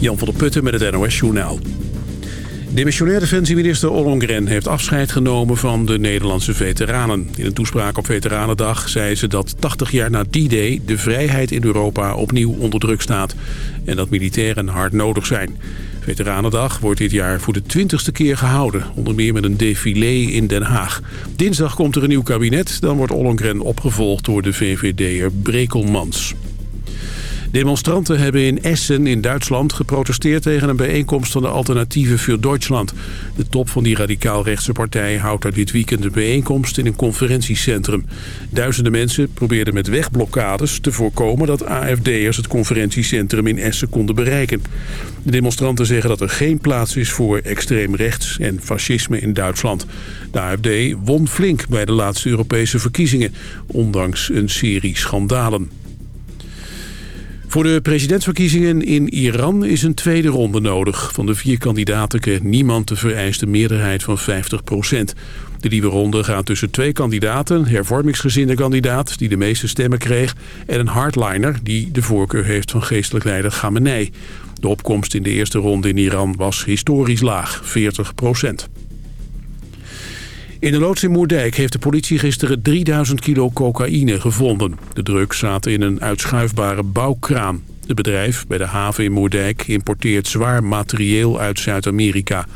Jan van der Putten met het NOS Journaal. Demissionair defensieminister Ollongren heeft afscheid genomen van de Nederlandse veteranen. In een toespraak op Veteranendag zei ze dat 80 jaar na D-Day de vrijheid in Europa opnieuw onder druk staat. En dat militairen hard nodig zijn. Veteranendag wordt dit jaar voor de twintigste keer gehouden. Onder meer met een défilé in Den Haag. Dinsdag komt er een nieuw kabinet. Dan wordt Ollongren opgevolgd door de VVD'er Brekelmans. Demonstranten hebben in Essen in Duitsland geprotesteerd tegen een bijeenkomst van de Alternatieven voor Duitsland. De top van die radicaal-rechtse partij houdt er dit weekend een bijeenkomst in een conferentiecentrum. Duizenden mensen probeerden met wegblokkades te voorkomen dat AFD'ers het conferentiecentrum in Essen konden bereiken. De demonstranten zeggen dat er geen plaats is voor extreem rechts en fascisme in Duitsland. De AFD won flink bij de laatste Europese verkiezingen, ondanks een serie schandalen. Voor de presidentsverkiezingen in Iran is een tweede ronde nodig. Van de vier kandidaten kreeg niemand de vereiste meerderheid van 50% De nieuwe ronde gaat tussen twee kandidaten, hervormingsgezinde kandidaat die de meeste stemmen kreeg... en een hardliner die de voorkeur heeft van geestelijk leider Khamenei. De opkomst in de eerste ronde in Iran was historisch laag, 40 in de loods in Moerdijk heeft de politie gisteren 3000 kilo cocaïne gevonden. De drugs zaten in een uitschuifbare bouwkraan. Het bedrijf bij de haven in Moerdijk importeert zwaar materieel uit Zuid-Amerika.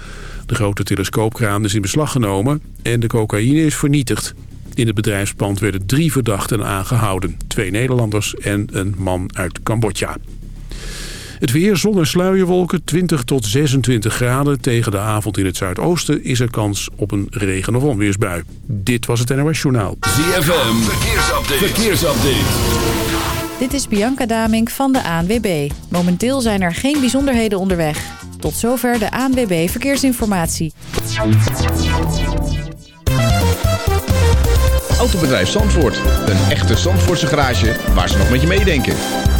De grote telescoopkraan is in beslag genomen en de cocaïne is vernietigd. In het bedrijfspand werden drie verdachten aangehouden. Twee Nederlanders en een man uit Cambodja. Het weer, zon en sluierwolken, 20 tot 26 graden. Tegen de avond in het zuidoosten is er kans op een regen- of onweersbui. Dit was het NOS Journaal. ZFM, verkeersupdate. verkeersupdate. Dit is Bianca Damink van de ANWB. Momenteel zijn er geen bijzonderheden onderweg. Tot zover de ANWB Verkeersinformatie. Autobedrijf Zandvoort. Een echte Zandvoortse garage waar ze nog met je meedenken.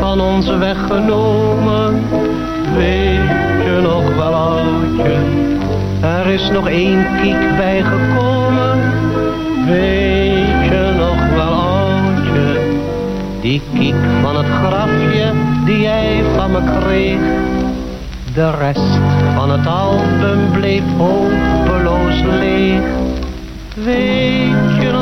van ons weggenomen, weet je nog wel oudje. Er is nog één kiek bijgekomen, weet je nog wel oudje. Die kiek van het grafje die jij van me kreeg. De rest van het album bleef hopeloos leeg. Weet je nog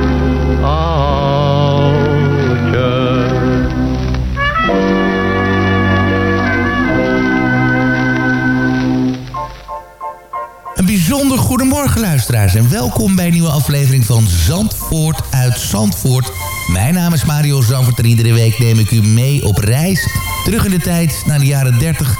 bijzonder goedemorgen luisteraars en welkom bij een nieuwe aflevering van Zandvoort uit Zandvoort. Mijn naam is Mario Zandvoort en iedere week neem ik u mee op reis. Terug in de tijd naar de jaren 30,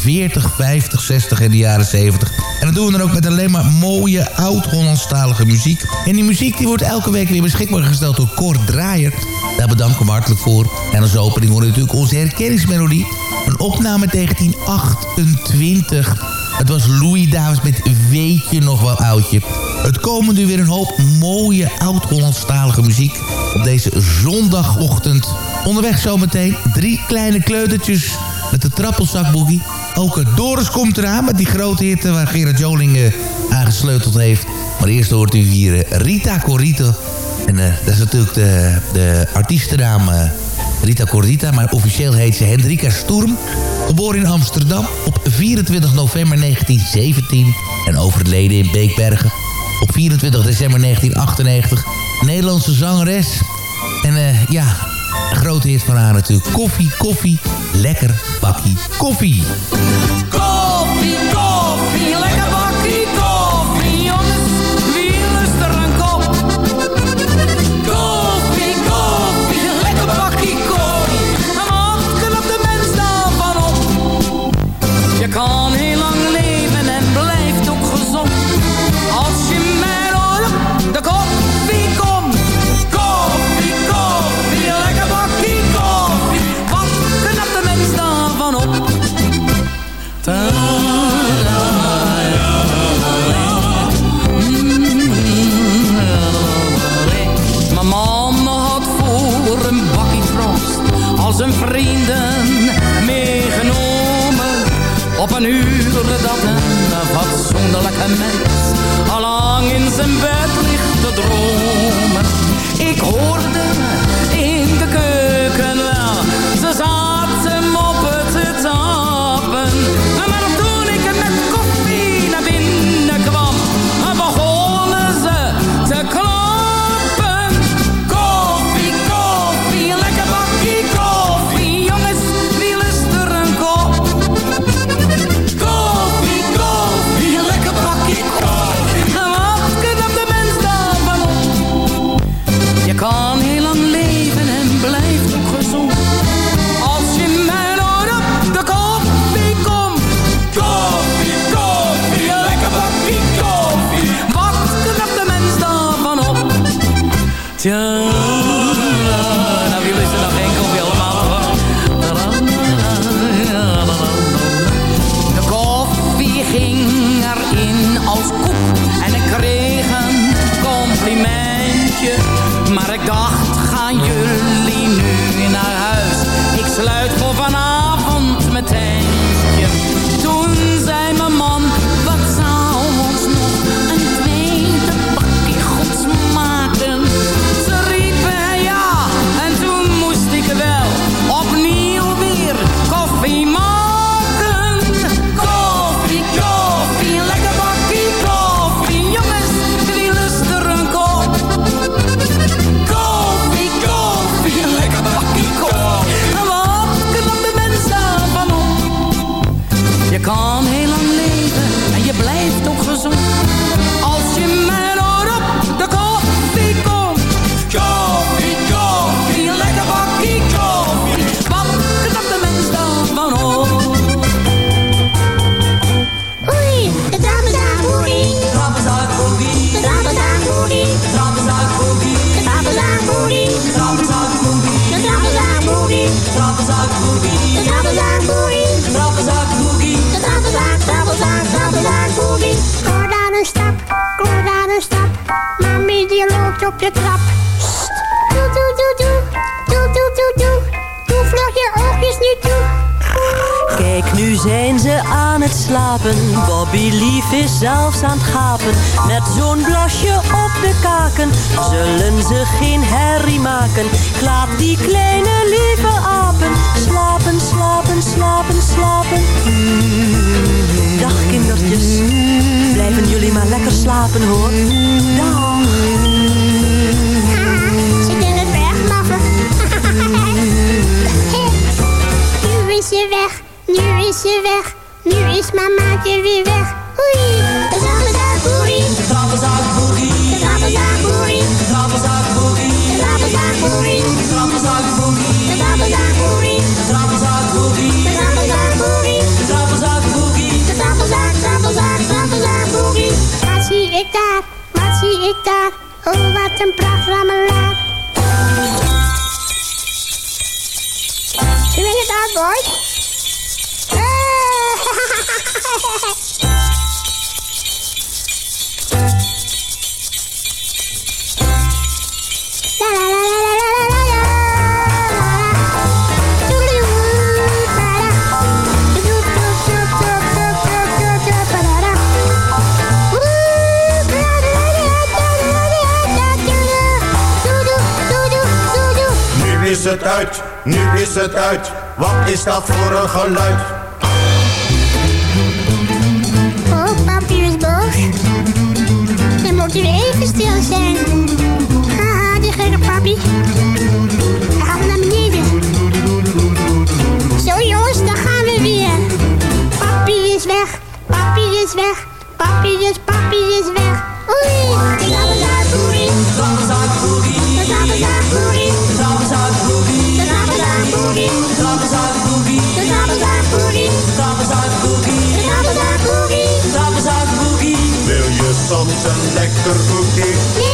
40, 50, 60 en de jaren 70. En dat doen we dan ook met alleen maar mooie oud-Hollandstalige muziek. En die muziek die wordt elke week weer beschikbaar gesteld door Cor Draaier. Daar bedank ik hem hartelijk voor. En als opening hoor natuurlijk onze herkenningsmelodie. Een opname 1928. Het was Louis Davis met Weet je nog wel oudje. Het komen nu weer een hoop mooie oud-Hollandstalige muziek op deze zondagochtend. Onderweg zometeen drie kleine kleutertjes met de trappelzakboogie. Ook eh, Doris komt eraan met die grote hitte waar Gerard Joling eh, aangesleuteld heeft. Maar eerst hoort u hier eh, Rita Corito. En dat is natuurlijk de, de artiestennaam eh, Rita Cordita, maar officieel heet ze Hendrika Sturm. Geboren in Amsterdam op 24 november 1917 en overleden in Beekbergen op 24 december 1998. Nederlandse zangeres. En eh, ja, een grote hit van haar natuurlijk. Koffie, koffie, lekker bakkie koffie. Koffie, is zelfs aan het gapen. Met zo'n blasje op de kaken zullen ze geen herrie maken. Ik laat die kleine lieve apen slapen, slapen, slapen, slapen. Dag kindertjes, blijven jullie maar lekker slapen hoor. Dag. Nu is ze weg, nu is ze weg. Nu is mamaatje weer weg. Trappenzaakboerie. het uit, nu is het uit. Wat is dat voor een geluid? Oh, papi is boos. Dan moet u even stil zijn. Haha, die gekke papi. Hij gaat naar beneden. Zo jongens, daar gaan we weer. Papi is weg, papi is weg. Papi is, papi is weg. Oei, trappenzaakboerie. Soms een lekker cookie?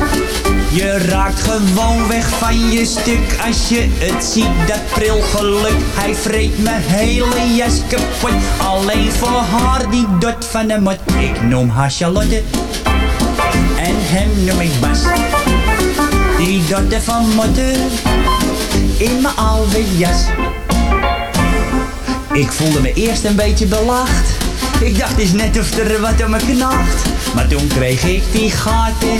Je raakt gewoon weg van je stuk als je het ziet, dat pril geluk. Hij vreet mijn hele jas kapot, alleen voor haar die dot van de mot. Ik noem haar Charlotte en hem noem ik Bas. Die dotte van motten in mijn oude jas. Ik voelde me eerst een beetje belacht. Ik dacht eens net of er wat aan me knaagt. Maar toen kreeg ik die gaten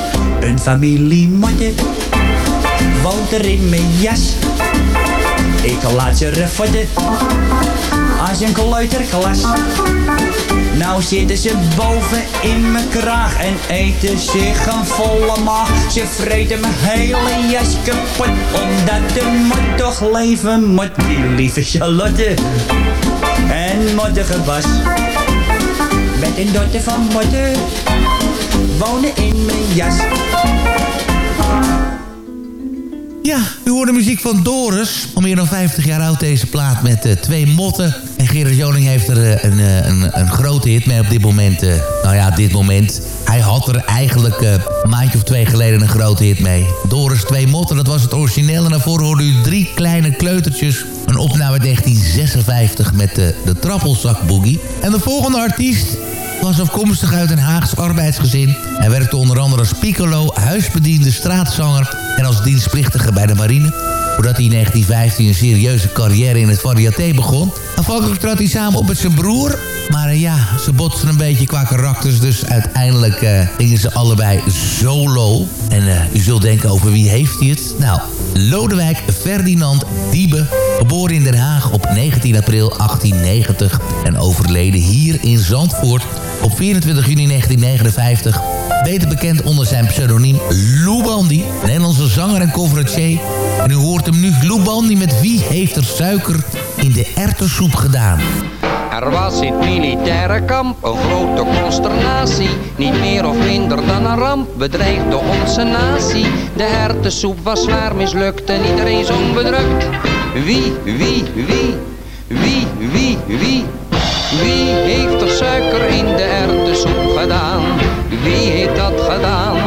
Een familie motten woont er in mijn jas. Ik laat ze refotten als een kleuterklas. Nou zitten ze boven in mijn kraag en eten zich een volle maag. Ze vreten mijn hele jas kapot, omdat de mot toch leven moet. Die lieve Charlotte en mottige. Met een dotter van motten wonen in mijn jas. Ja, u hoort de muziek van Doris. Al meer dan 50 jaar oud deze plaat met uh, twee motten. En Gerard Joning heeft er uh, een, uh, een, een, grote hit mee op dit moment. nou ja, dit moment. Hij had er eigenlijk een maandje of twee geleden een grote hit mee. Doris Twee Motten, dat was het origineel. En daarvoor hoorde u drie kleine kleutertjes. Een opname 1956 met de, de trappelzak. En de volgende artiest was afkomstig uit een Haags arbeidsgezin. Hij werkte onder andere als piccolo, huisbediende, straatzanger en als dienstplichtige bij de marine. Voordat hij in 1915 een serieuze carrière in het variété begon. Afhankelijk trad hij samen op met zijn broer. Maar uh, ja, ze botsten een beetje qua karakters. Dus uiteindelijk uh, gingen ze allebei solo. En uh, u zult denken over wie heeft hij het? Nou, Lodewijk Ferdinand Diebe. Geboren in Den Haag op 19 april 1890. En overleden hier in Zandvoort op 24 juni 1959. Beter bekend onder zijn pseudoniem Lou Bandy. Nederlandse zanger en conferencier. En u hoort hem nu, Lou Bandy met Wie heeft er suiker in de erwtensoep gedaan? Er was in het militaire kamp een grote consternatie. Niet meer of minder dan een ramp bedreigde onze natie. De hertensoep was zwaar mislukt en iedereen zong bedrukt. Wie, wie, wie, wie, wie, wie, wie heeft er suiker in de erwtensoep gedaan? Wie heeft dat gedaan?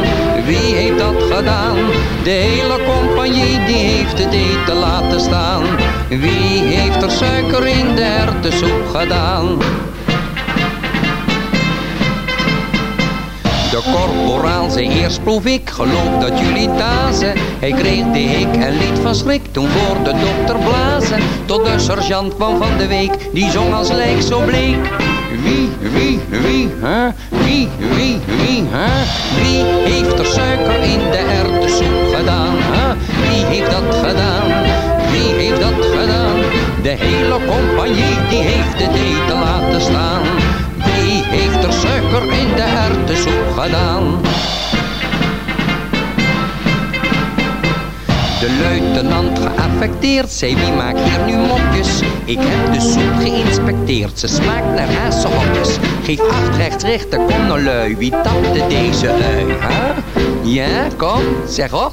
Wie heeft dat gedaan? De hele compagnie die heeft het eten laten staan. Wie heeft er suiker in de erwtensoep gedaan? De korporaal zei eerst proef ik, geloof dat jullie tazen. Hij kreeg de hik en liet van schrik toen voor de dokter blazen. Tot de sergeant kwam van de week, die zong als lijk zo bleek. Wie, wie, wie, hè? Wie, wie, wie, hè? Wie heeft er suiker in de erwtensoep gedaan, hè? Wie heeft dat gedaan? Wie heeft dat gedaan? De hele compagnie die heeft het eten laten staan. Wie heeft er suiker de erwtensoep gedaan? De luitenant geaffecteerd zei wie maakt hier nu mopjes Ik heb de soep geïnspecteerd, ze smaakt naar hazenhokjes Geef acht rechts richten, kom nou lui, wie tapte deze ui? Ja, kom, zeg op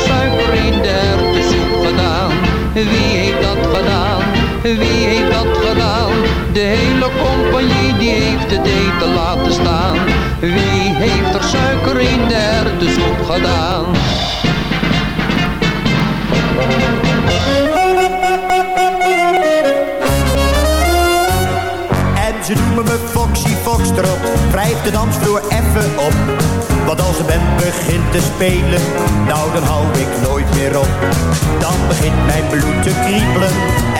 Wie heeft dat gedaan? Wie heeft dat gedaan? De hele compagnie die heeft het eten laten staan? Wie heeft er suiker in de erwtensoep gedaan? En ze noemen me Foxy Foxtrot, wrijf de dansvloer even op. Want als de band begint te spelen, nou dan hou ik nooit meer op. Dan begint mijn bloed te kriebelen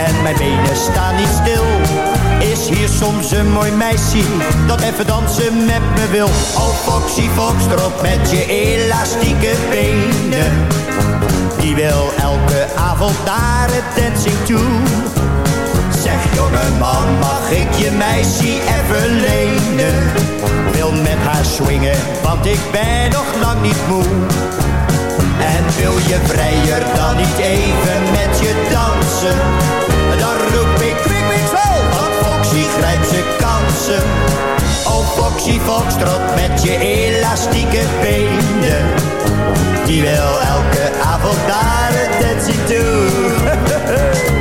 en mijn benen staan niet stil. Is hier soms een mooi meisje dat even dansen met me wil? Oh Foxy Foxtrot met je elastieke benen. Die wil elke avond naar het dancing toe. Zeg jongeman, mag ik je meisje even lenen? Wil met haar swingen, want ik ben nog lang niet moe. En wil je vrijer dan niet even met je dansen? Dan roep ik kwik, kwik, zo, want Foxy grijpt zijn kansen. Oh Foxy Foxtrot met je elastieke benen. Die wil elke avond naar het dancing toe.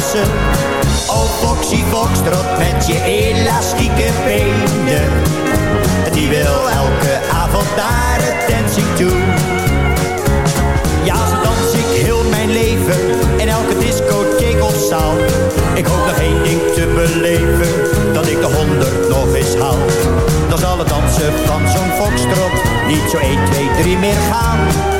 zijn kansen. Oh Foxy Foxtrot met je elastieke benen. Die wil elke avond naar het dancing toe. Ja, zo dans ik heel mijn leven in elke discotheek of zaal. Ik hoop nog één ding te beleven, dat ik de honderd nog eens haal. Dan zal het dansen van zo'n foxtrot niet zo 1, 2, 3 meer gaan.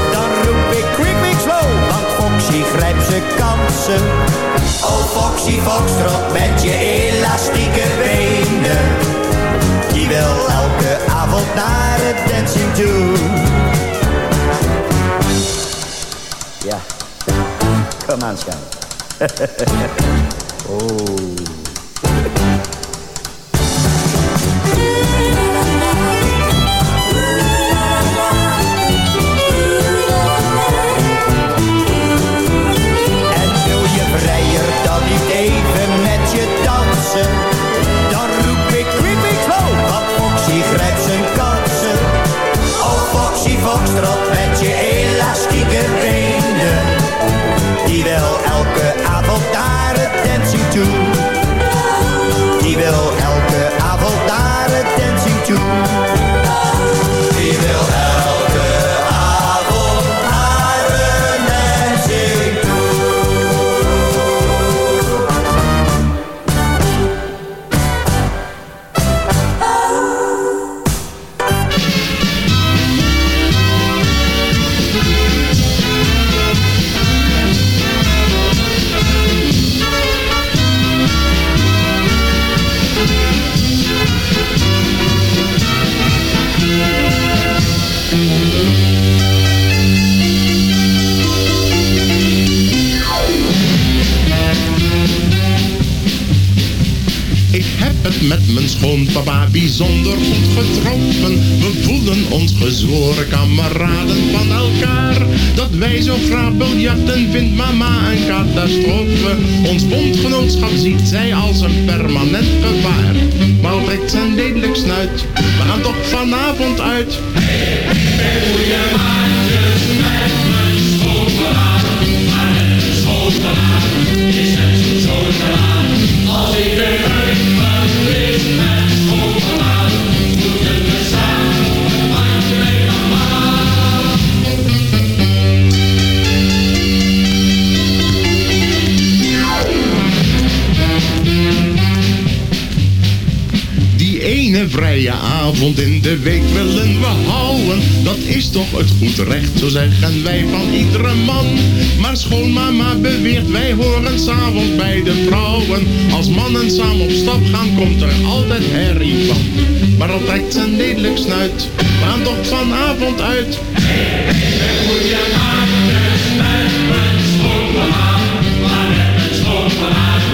Foxy grijpt zijn kansen. Oh Foxy Foxtrot met je elastieke benen. Die wil elke avond naar het dancing toe. Ja, kom aan, schat. oh. Bijzonder goed getroffen. We voelen ons gezworen kameraden van elkaar. Dat wij zo graag biljarten vindt mama een catastrofe. Ons bondgenootschap ziet zij als een permanent gevaar. Maar trekt zijn lelijk snuit, we gaan toch vanavond uit. Als het goed recht, zo zeggen wij van iedere man. Maar schoonmama beweert, wij horen s'avonds bij de vrouwen. Als mannen samen op stap gaan, komt er altijd herrie van. Maar altijd zijn lelijk snuit, gaan toch vanavond uit. Als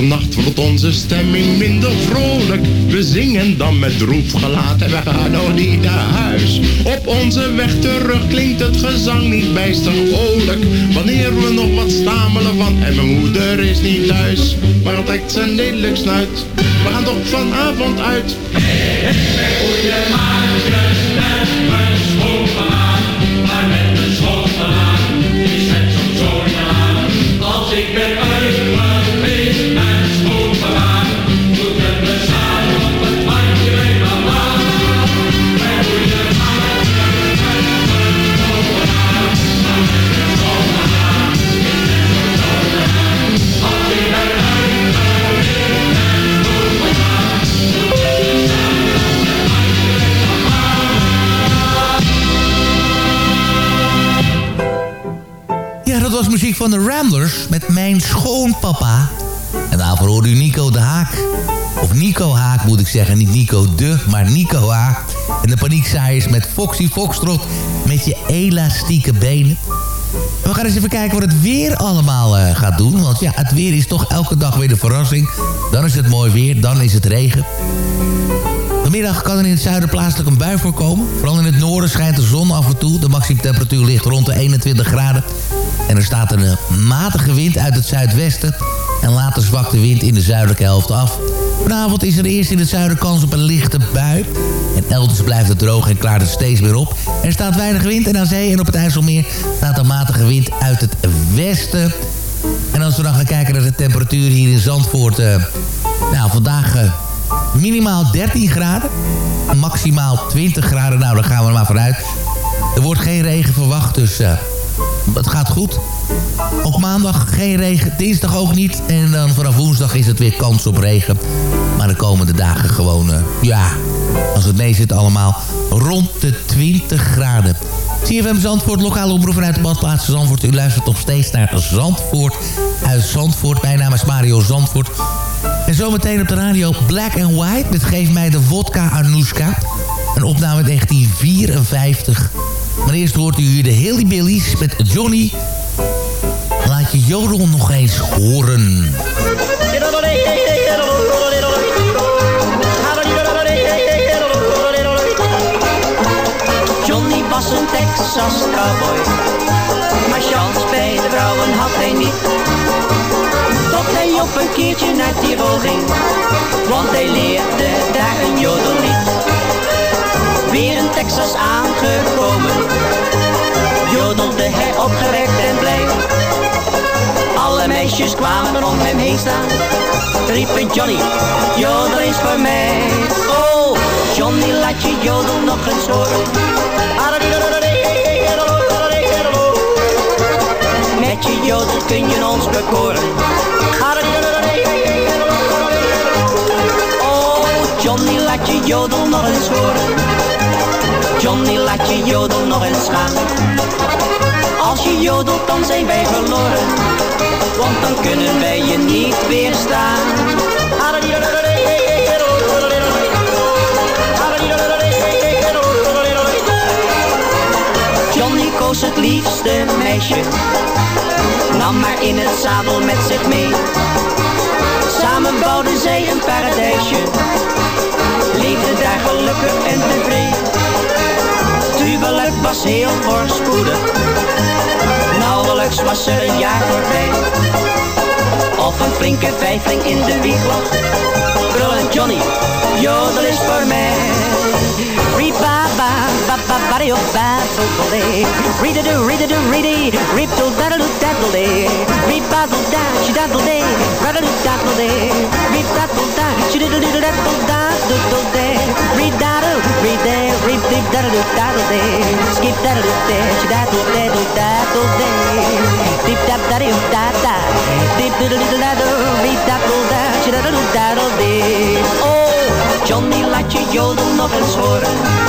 middernacht wordt onze stemming minder vrolijk. We zingen dan met droef gelaat en we gaan nog niet naar huis. Op onze weg terug klinkt het gezang niet bijster vrolijk. Wanneer we nog wat stamelen van en mijn moeder is niet thuis. Maar trekt zijn lelijk snuit. We gaan toch vanavond uit. Goeie maatjes met mijn schoongegaan, maar met mijn schoongegaan is het soms zo gedaan. Als ik ben muziek van de Ramblers met Mijn Schoonpapa. En daarvoor hoorde u Nico de Haak. Of Nico Haak moet ik zeggen, niet Nico de, maar Nico Haak. En de paniekzaaiers met Foxy Foxtrot met je elastieke benen. We gaan eens even kijken wat het weer allemaal eh, gaat doen. Want ja, het weer is toch elke dag weer de verrassing. Dan is het mooi weer, dan is het regen. Vanmiddag kan er in het zuiden plaatselijk een bui voorkomen. Vooral in het noorden schijnt de zon af en toe. De maximumtemperatuur ligt rond de 21 graden. En er staat een eh, matige wind uit het zuidwesten. En later zwakt de wind in de zuidelijke helft af. Vanavond is er eerst in het zuiden kans op een lichte bui. En elders blijft het droog en klaart het steeds weer op. Er staat weinig wind en aan zee en op het IJsselmeer staat een matige wind uit het westen. En als we dan gaan kijken naar de temperatuur hier in Zandvoort... eh, nou, vandaag eh, minimaal 13 graden. Maximaal 20 graden. Nou, daar gaan we er maar vanuit. Er wordt geen regen verwacht, dus het gaat goed. Op maandag geen regen, dinsdag ook niet. En dan vanaf woensdag is het weer kans op regen. Maar de komende dagen gewoon, eh, ja, als het mee zit allemaal, rond de 20 graden. CFM Zandvoort, lokale omroep vanuit de badplaats Zandvoort. U luistert nog steeds naar Zandvoort uit Zandvoort. Mijn naam is Mario Zandvoort. En zometeen op de radio Black and White met Geef mij de vodka Anoushka. Een opname uit 1954. Maar eerst hoort u de Hilly Billies met Johnny. Laat je jodel nog eens horen. Johnny was een Texas cowboy, maar chance bij de vrouwen had hij niet. Tot hij op een keertje naar Tirol ging, want hij leerde daar een jodellied. Weer in Texas aangekomen, jodelde hij opgewekt en blij. Alle meisjes kwamen om hem heen staan, riepen Johnny, jodel eens voor mij. Oh, Johnny laat je jodel nog eens horen. Met je jodel kun je ons bekoren. Oh, Johnny laat je jodel nog eens horen. Johnny laat je jodel nog eens gaan. Als je jodelt dan zijn wij verloren. Want dan kunnen wij je niet weerstaan. Johnny koos het liefste meisje, nam maar in het zadel met zich mee. Samen bouwden zij een paradijsje, gelukkig en tevreden. Huwelijk was heel voorspoedig, nauwelijks was er een jaar voorbij. Of een flinke vijfling in de wieg lag, brullend Johnny, jodel is voor mij. Riba, ba, ba, ba, ba, ba, daddle day. Read a do, read a do, ready. Rip do daddle daddle day. Reap daddle dash, daddle day. Daddle daddle day. Reap daddle dash, diddle daddle daddle day. Read daddle, read day. Reap dip daddle daddle day. Skip daddle dash, daddle daddle daddle day. Daddle da da. Daddle. Daddle dash, daddle daddle day. Oh, Johnny laat je nog eens horen.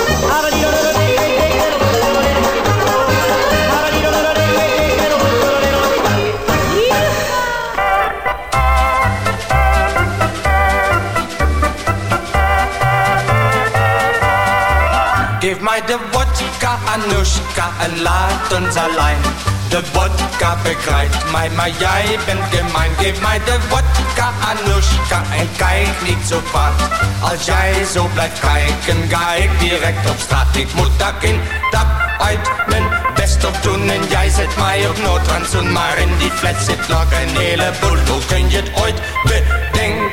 Anushka, en laat ons alleen. De vodka begrijpt mij, maar jij bent gemein. Geef mij de vodka, Anushka, en kijk niet zo vaak. Als jij zo blijft kijken, ga ik direct op straat. Ik moet dak in, dak uit, mijn best op doen. En jij zet mij op noodrandzoen, maar in die flat zit nog een heleboel. Hoe kun je het ooit bedenken?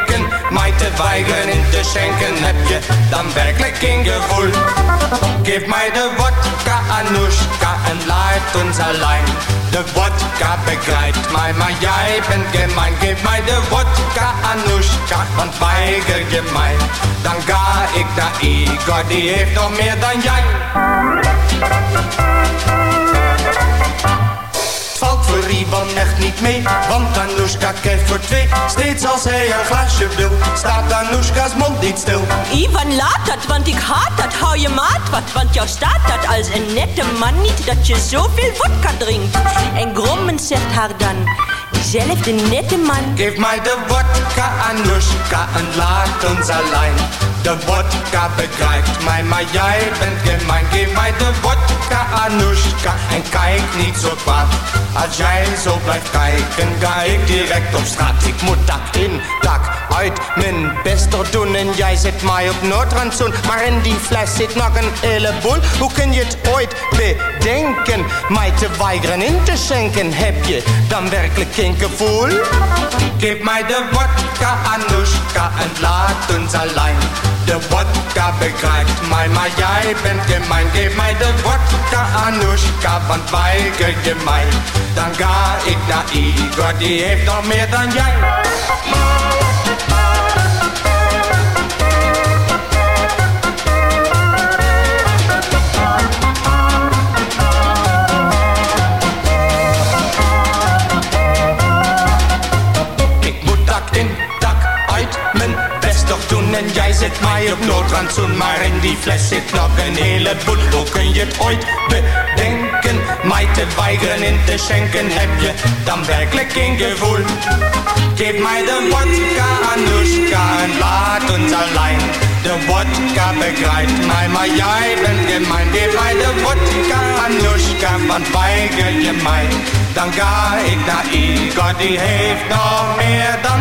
Mij te weigeren in te schenken, heb je dan werkelijk geen gevoel? Geef mij de vodka, Anushka, en laat ons alleen. De vodka begrijpt mij, maar jij bent gemein. Geef mij de vodka, Anushka, want weiger je mij. Dan ga ik naar Igor, die heeft nog meer dan jij. Ivan echt niet mee, want Anushka kijkt voor twee. Steeds als hij een glaasje wil, staat Anushka's mond niet stil. Ivan, laat dat, want ik haat dat. Hou je maat wat, want jou staat dat als een nette man niet dat je zoveel vodka drinkt. En grommend zegt haar dan, diezelfde nette man. Geef mij de vodka, Anushka, en laat ons alleen. De vodka begrijpt mij, maar jij bent gemein. Geef mij de vodka, Anushka, en kijk niet zo kwaad. Als jij zo blijft kijken, ga ik direct op straat. Ik moet dak in, dak uit, mijn best doen. En jij zet mij op noodrandzoen. Maar in die fles zit nog een heleboel. Hoe kun je het ooit bedenken? Mij te weigeren in te schenken, heb je dan werkelijk geen gevoel? Geef mij de vodka, Anushka, en laat ons alleen. De vodka begrijpt mij, maar jij bent gemein. Geef mij de vodka, Anushka, want weiger je mij. Ga ik naar Igor, die heeft nog meer dan jij. Mij op noodrandzoen Maar in die fles zit een heleboel Hoe kun je het ooit bedenken Mij te weigeren in te schenken. Heb je dan werkelijk geen gevoel? Geef mij de vodka, Anushka En laat ons alleen. De vodka begrijpt mij Maar jij bent gemein Geef mij de vodka, Anushka Want weiger je mij. Dan ga ik naar Igor Die heeft nog meer dan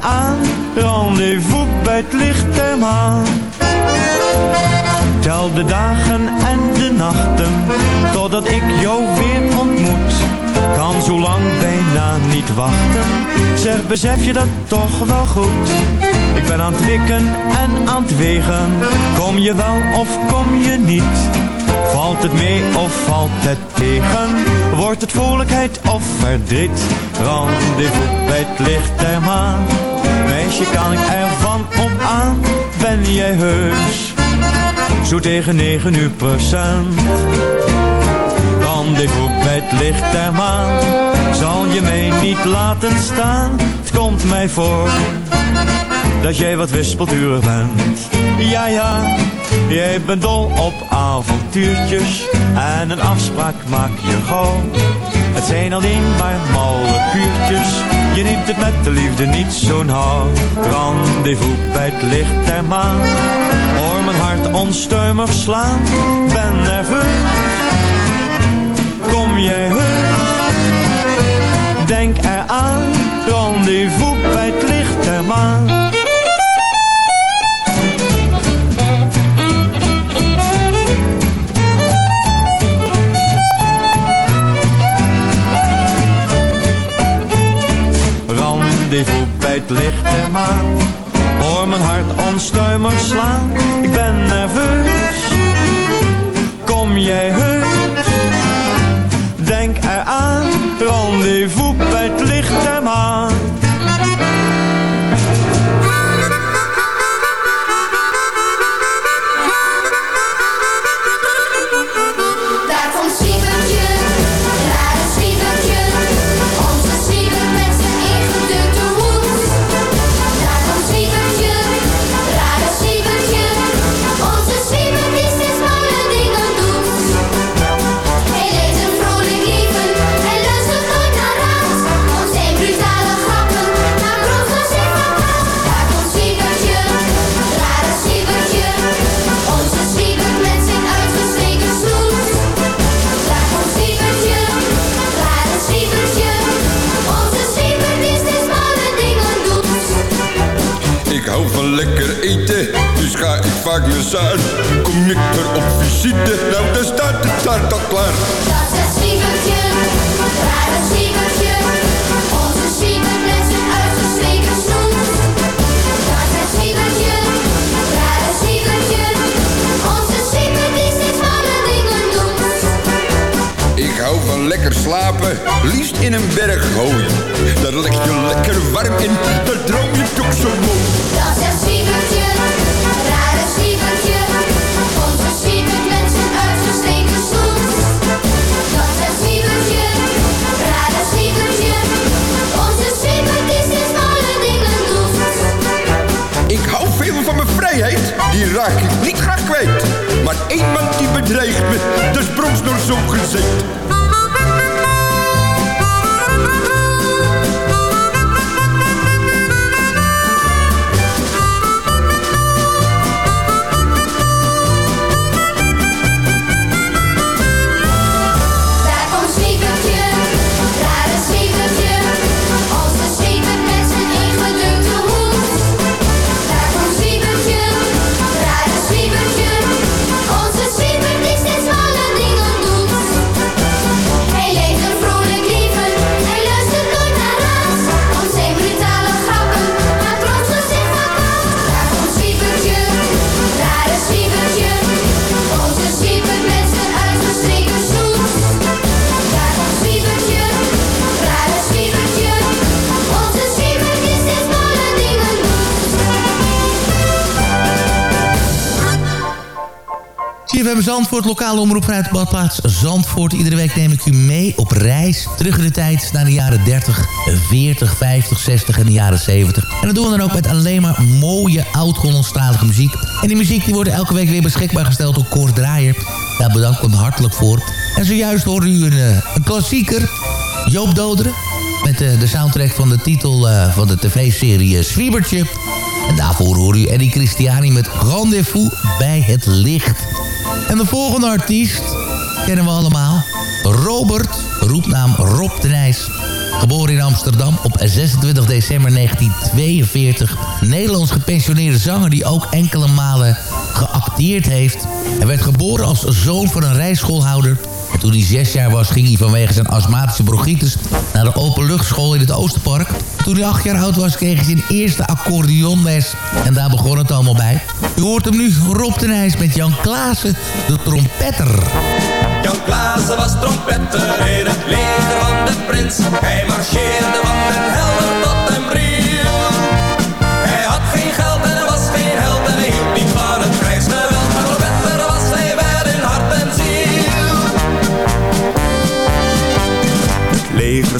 Eraan, rendezvous bij het licht der maan. Tel de dagen en de nachten, totdat ik jou weer ontmoet. Kan zo lang bijna niet wachten, zeg besef je dat toch wel goed. Ik ben aan het wikken en aan het wegen, kom je wel of kom je niet? Valt het mee of valt het tegen? Wordt het vrolijkheid of verdriet? Rendezvous bij het licht der maan. Meisje, kan ik ervan op aan? Ben jij heus? Zo tegen negen uur procent. Rendezvous bij het licht der maan. Zal je mij niet laten staan? Het komt mij voor dat jij wat wispelturig bent. Ja, ja, jij bent dol op avontuurtjes en een afspraak maak je gauw. Het zijn alleen maar malle kuurtjes, je neemt het met de liefde niet zo nauw. Rendezvous bij het licht der maan, hoor mijn hart onstuimig slaan. Ben nerveus, kom jij heus? Denk eraan, rendezvous bij het licht der maan. Het licht der maan. Hoor mijn hart onstuimig slaan, ik ben nerveus. Kom jij heus? Denk eraan, rendezvous bij het licht der maan. Taart al klaar. Dat is Siebertje, rare Siebertje, onze Siebert met zijn uitgestreken. Dat is Siebertje, rare Siebertje, onze Siebert die dingen doet. Ik hou van lekker slapen, liefst in een berg Zandvoort, lokale omroep vanuit badplaats Zandvoort. Iedere week neem ik u mee op reis. Terug in de tijd naar de jaren 30, 40, 50, 60 en de jaren 70. En dat doen we dan ook met alleen maar mooie oud-Hollandstalige muziek. En die muziek die wordt elke week weer beschikbaar gesteld door Koord Draaier. Daar bedank ik hem hartelijk voor. En zojuist hoorde u een, eh, een klassieker. Joop Doderen. Met de, de soundtrack van de titel uh, van de tv-serie Zwiebertje. En daarvoor hoor u Eddie Christiani met Rendezvous bij het licht. En de volgende artiest kennen we allemaal. Robert, roepnaam Rob de Nijs. Geboren in Amsterdam op 26 december 1942. Nederlands gepensioneerde zanger die ook enkele malen geacteerd heeft. Hij werd geboren als zoon van een rijschoolhouder en toen hij zes jaar was, ging hij vanwege zijn astmatische bronchitis naar de openluchtschool in het Oosterpark. Toen hij acht jaar oud was, kreeg hij zijn eerste accordeonles. En daar begon het allemaal bij. U hoort hem nu, Rob de Nijs met Jan Klaassen, de trompetter. Jan Klaassen was trompetter in het leger van de prins. Hij marcheerde van den helder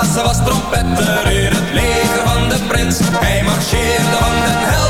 Klaassen was trompetter in het leger van de prins. Hij marcheerde van den helder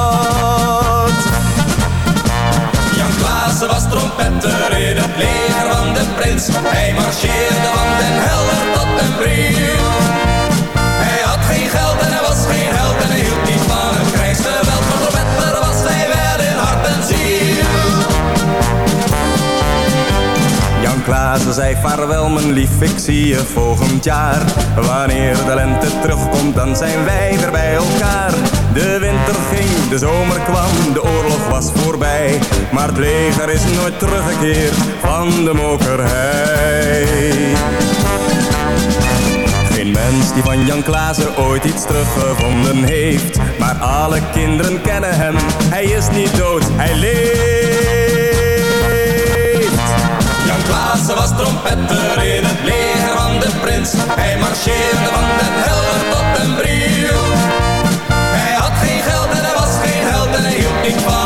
Klaassen was trompetter in het leger van de prins. Hij marcheerde van den helder tot den bril. Hij had geen geld en hij was geen held en hij hield niet van het krijgsgeweld. Maar trompetter was hij wel in hart en ziel. Jan Klaassen zei vaarwel mijn lief, ik zie je volgend jaar. Wanneer de lente terugkomt, dan zijn wij weer bij elkaar. De winter ging, de zomer kwam, de oorlog was voorbij. Maar het leger is nooit teruggekeerd van de mokerhei. Geen mens die van Jan Klaassen ooit iets teruggevonden heeft. Maar alle kinderen kennen hem, hij is niet dood, hij leeft. Jan Klaassen was trompetter in het leger van de prins. Hij marcheerde van den helder tot den bril. En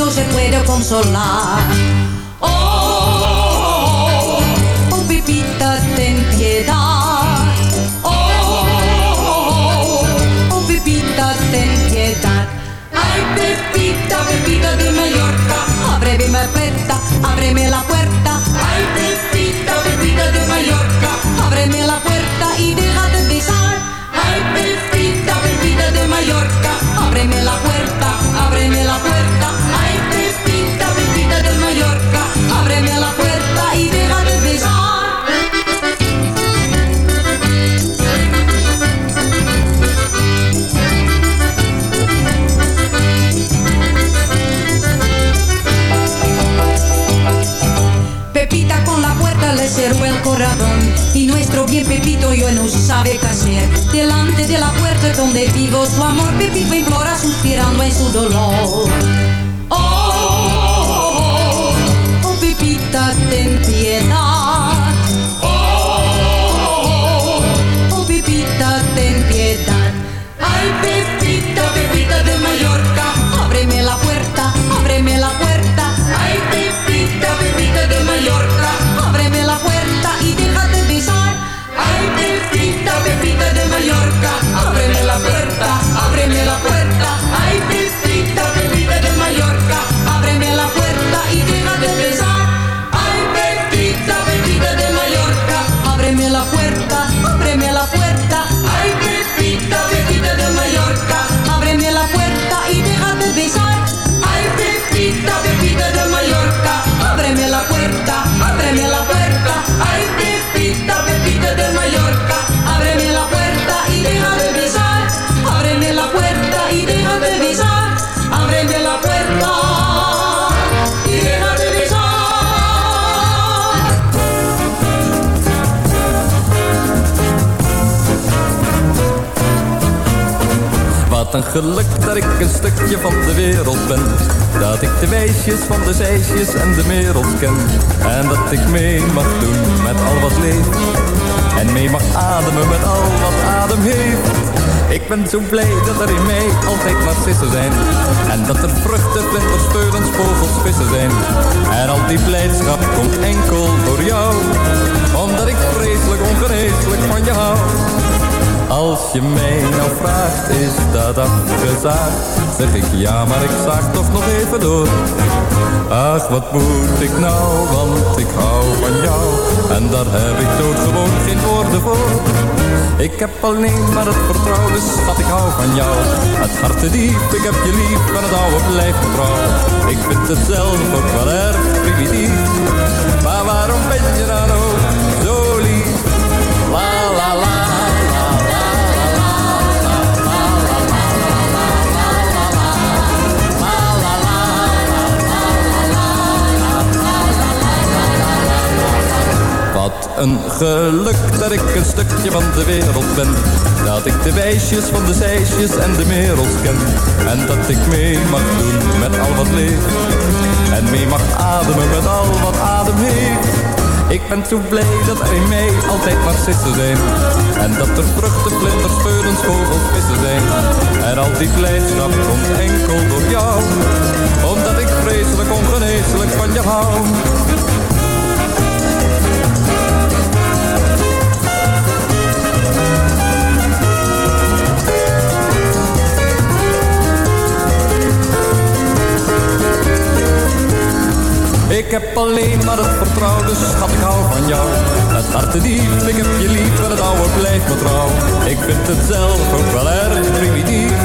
yo se puede consolar. Oh, oh, oh, oh, Pepita, ten piedad. Oh, oh, Pepita, ten piedad. Ay, Pepita, Pepita de Mallorca, ábreme la puerta, ábreme la Pepito yo no sabe qué hacer. Delante de la puerta donde vivo su amor, Pepito implora suspirando en su dolor. Oh, oh, oh, oh Pepita, ten piedad. Oh, oh, oh, oh Pepita, ten piedad. Ay, Pepita. Wat een geluk dat ik een stukje van de wereld ben. Dat ik de weesjes van de zeisjes en de merels ken. En dat ik mee mag doen met al wat leeft. En mee mag ademen met al wat adem heeft. Ik ben zo blij dat er in mij altijd narcissen zijn. En dat er vruchten, vlinders, speulens, vogels, vissen zijn. En al die blijdschap komt enkel door jou. Omdat ik vreselijk ongeneeslijk van je hou. Als je mij nou vraagt, is dat afgezaagd? Zeg ik ja, maar ik zaag toch nog even door. Ach, wat moet ik nou, want ik hou van jou. En daar heb ik doodgewoon geen woorden voor. Ik heb alleen maar het vertrouwen, dus schat, ik hou van jou. Het hart te diep, ik heb je lief, en het oude blijft trouw. Ik vind het zelf ook wel erg primitief. Maar waarom ben je dan ook een geluk dat ik een stukje van de wereld ben. Dat ik de wijsjes van de zeisjes en de merels ken. En dat ik mee mag doen met al wat leeft. En mee mag ademen met al wat adem heeft. Ik ben zo blij dat er in mij altijd narcissen zijn. En dat er vruchten, vlinders, speulens, vogels, vissen zijn. En al die blijdschap komt enkel door jou. Omdat ik vreselijk ongeneeslijk van je hou. Ik heb alleen maar het vertrouwen, dus schat, ik hou van jou. Het hart diep, ik heb je lief, en het oude blijft me trouw. Ik vind het zelf ook wel erg primitief.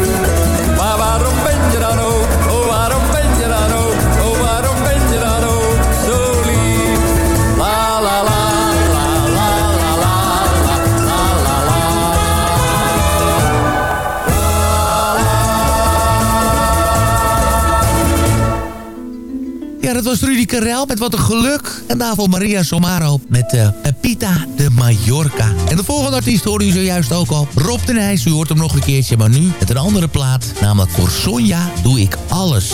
Ja, dat was Rudy Karel met Wat een Geluk. En daarvoor Maria Somaro met eh, Pepita de Mallorca. En de volgende artiest hoorde u zojuist ook al. Rob de Nijs, u hoort hem nog een keertje. Maar nu met een andere plaat, namelijk voor Sonja doe ik alles.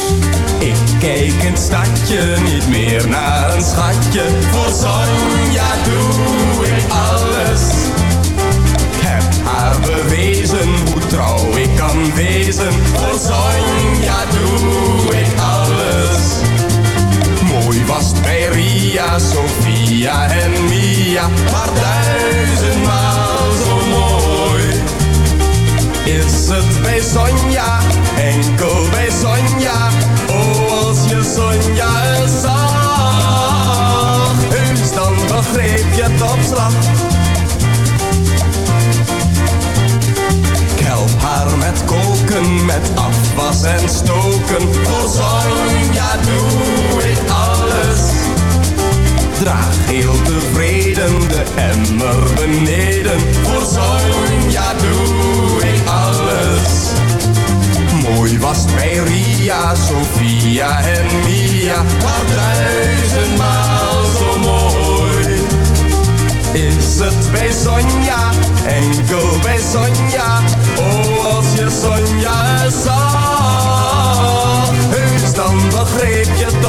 Ik kijk het stadje niet meer naar een schatje. Voor Sonja doe ik alles. Ik heb haar bewezen hoe trouw ik kan wezen. Voor Sonja doe ik alles. Bij Ria, Sofia en Mia, maar duizendmaal zo mooi. Is het bij Sonja, enkel bij Sonja, oh als je Sonja eens zag, heus dan begreep je het op help haar met koken, met afwas en stoken, voor Sonja doe ik. Draag heel tevreden de emmer beneden, voor Sonja doe ik alles. Mooi was het bij Ria, Sofia en Mia, maar duizendmaal zo mooi. Is het bij Sonja, enkel bij Sonja. Oh, als je Sonja zag, dan begreep je het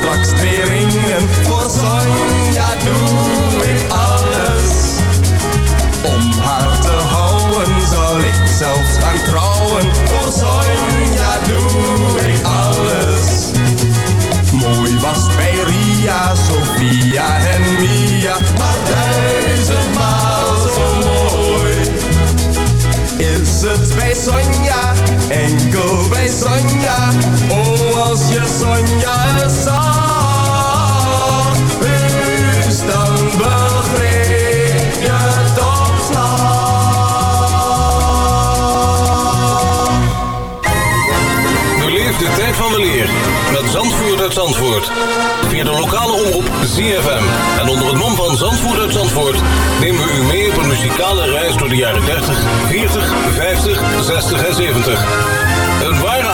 straks twee ringen. Voor Sonja doe ik alles. Om haar te houden zal ik zelfs gaan trouwen. Voor Sonja doe ik alles. Mooi was bij Ria, Sofia en Mia, maar duizendmaal zo mooi. Is het bij Sonja, enkel bij Sonja, oh je Sonja je de tijd van weleer met Zandvoort uit Zandvoort. Via de lokale omroep ZFM. En onder het mom van Zandvoort uit Zandvoort nemen we u mee op een muzikale reis door de jaren 30, 40, 50, 60 en 70. Een ware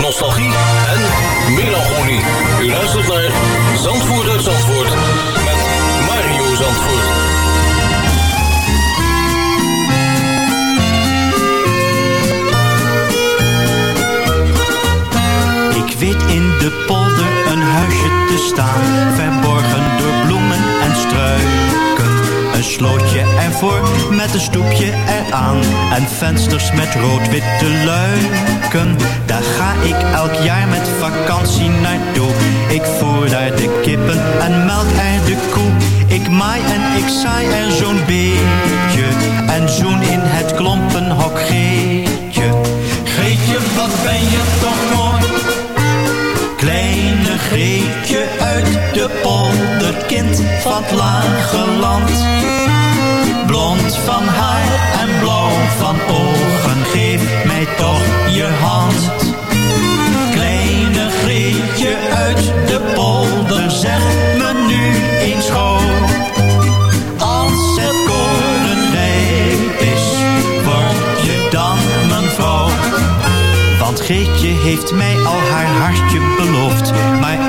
Nostalgie en melancholie. U luistert naar Zandvoort uit Zandvoort met Mario Zandvoort. Ik weet in de polder een huisje te staan, verborgen Een slootje ervoor met een stoepje eraan en vensters met rood-witte luiken. Daar ga ik elk jaar met vakantie naartoe. Ik voer daar de kippen en melk er de koe. Ik maai en ik saai er zo'n beetje en zoen in het klompenhok Geetje. Geetje, wat ben je toch mooi? Greetje uit de polder, kind van het lage land. Blond van haar en blauw van ogen, geef mij toch je hand. Kleine Greetje uit de polder, zeg me nu eens gauw. Als het koren is, word je dan mijn vrouw. Want Geetje heeft mij al haar hartje beloofd.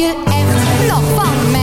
je echt nog van mij?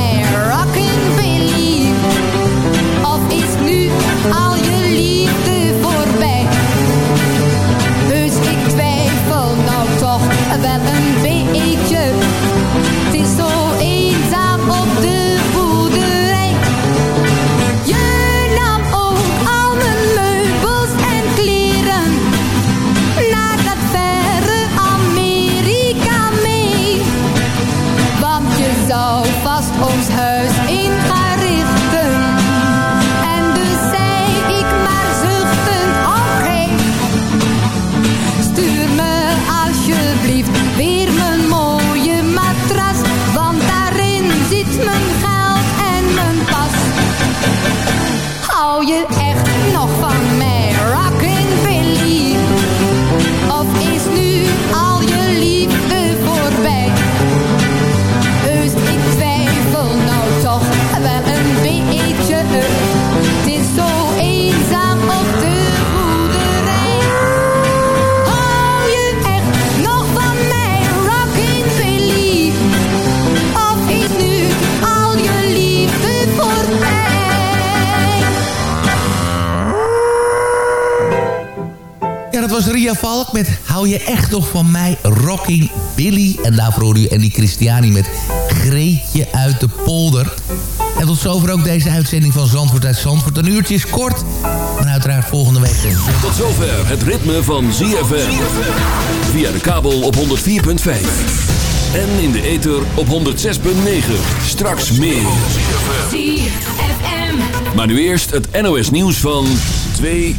Ja Valk met Hou je echt nog van mij, Rocking Billy. En daarvoor hoor u Andy Christiani met Greetje uit de polder. En tot zover ook deze uitzending van Zandvoort uit Zandvoort. Een uurtje is kort, maar uiteraard volgende week. Tot zover het ritme van ZFM. Via de kabel op 104.5. En in de ether op 106.9. Straks meer. Maar nu eerst het NOS nieuws van 2